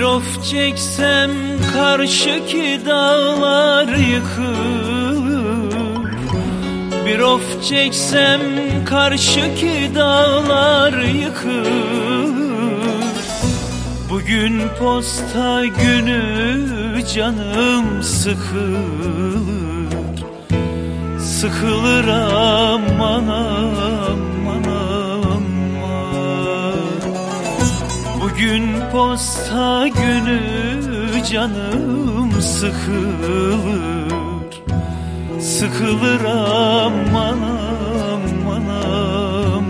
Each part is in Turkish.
of çeksem karşıki dağlar yıkılır. Bir of çeksem karşıki dağlar yıkılır. Bugün posta günü canım sıkılır. Sıkılır aman aman Bugün posta günü canım sıkılır. Sıkılır aman aman aman.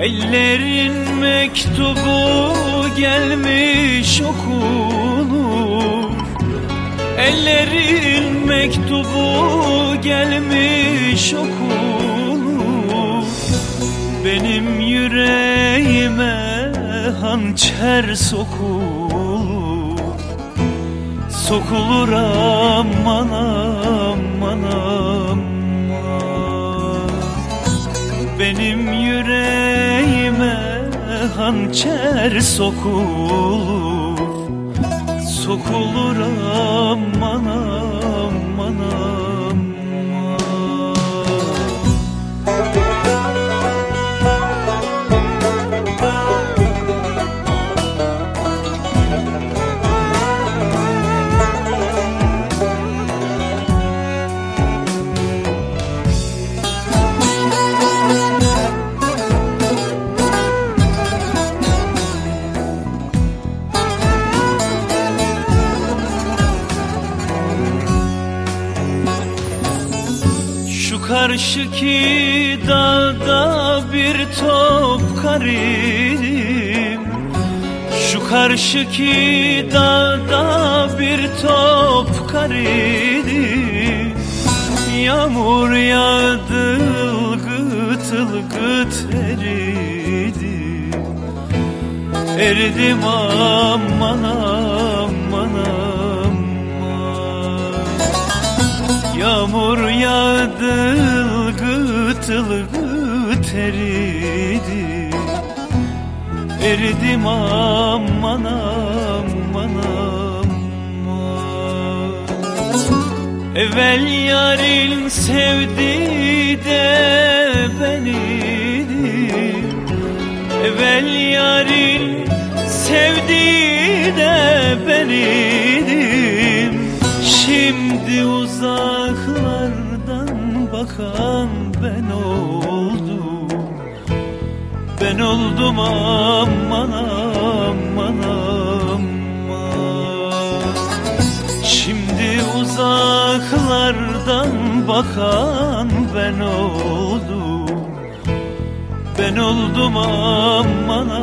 Ellerin mektubu gelmiş okunur. Ellerin mektubu gelmiş okunur. Benim yüreğime hançer sokulur. Sokulur aman aman aman Benim yüreğime hançer sokulur. Sokulur aman aman aman Şu karşıki dağda bir top karım Şu karşıki dağda bir top karım Yağmur yağdı ılgıt ılgıt eridi. Eridim aman aman aman. Yağmur yağdı ılgıt ılgıt eridi. Eridim aman aman aman. Evvel yarın sevdi de beniydi Evvel yarın sevdi de beniydim Şimdi uzaklardan bakan ben oldum. Ben oldum aman aman aman. Şimdi uzaklardan bakan ben oldum. Ben oldum aman aman